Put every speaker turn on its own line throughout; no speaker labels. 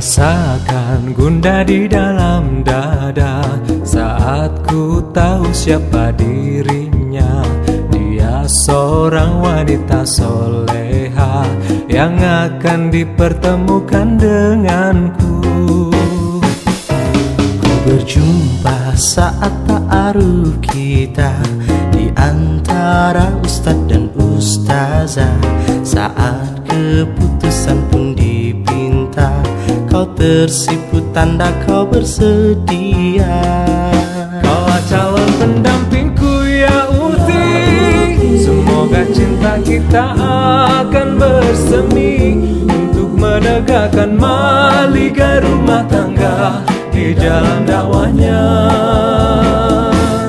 Rasakan gundah di dalam dada. Saat ku tahu siapa dirinya Dia seorang wanita soleha Yang akan dipertemukan denganku.
Ku berjumpa saat ta'aruf kita Di antara ustadz dan ustazah. Saat keputusan pun tersipu tanda kau bersedia.
Kau calon pendampingku ya Uti. Semoga cinta kita akan bersemi Untuk menegakkan maliga rumah tangga Di jalan dakwahnya.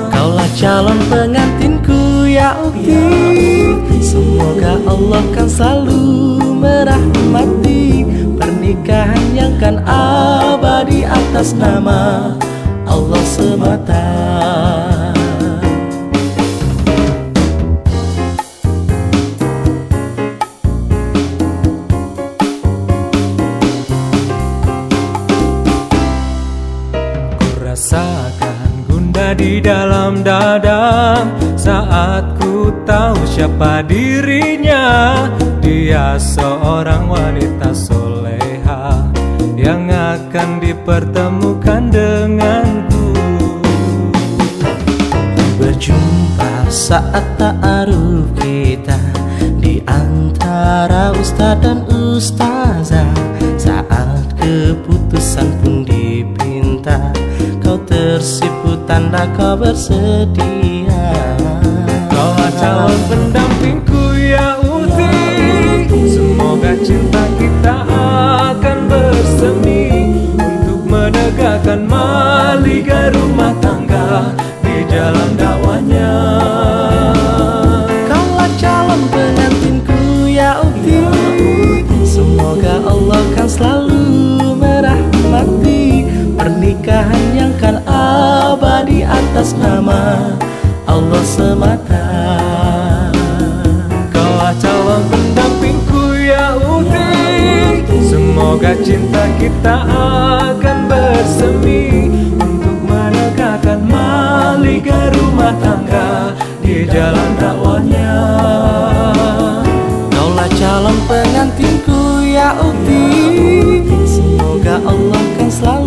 Kaulah calon pengantinku ya Ukti Semoga Allah kan selalu Pernikahan yang kan abadi atas nama Allah semata.
Rasakan gundah di dalam dada Saat ku tahu siapa dirinya. Dia seorang wanita soleha Yang akan dipertemukan denganku.
Berjumpa saat ta'aruf kita Di antara ustadz dan ustazah. Saat keputusan pun dipinta Kau tersipu tanda kau bersedia.
Kau calon pendampingku
Allah semata.
Kau calon pendampingku ya Uti Semoga cinta kita akan bersemi Untuk menegakkan maliga rumah tangga Di jalan dakwahnya
Kaulah calon pengantinku ya Ukti Semoga Allah kan selalu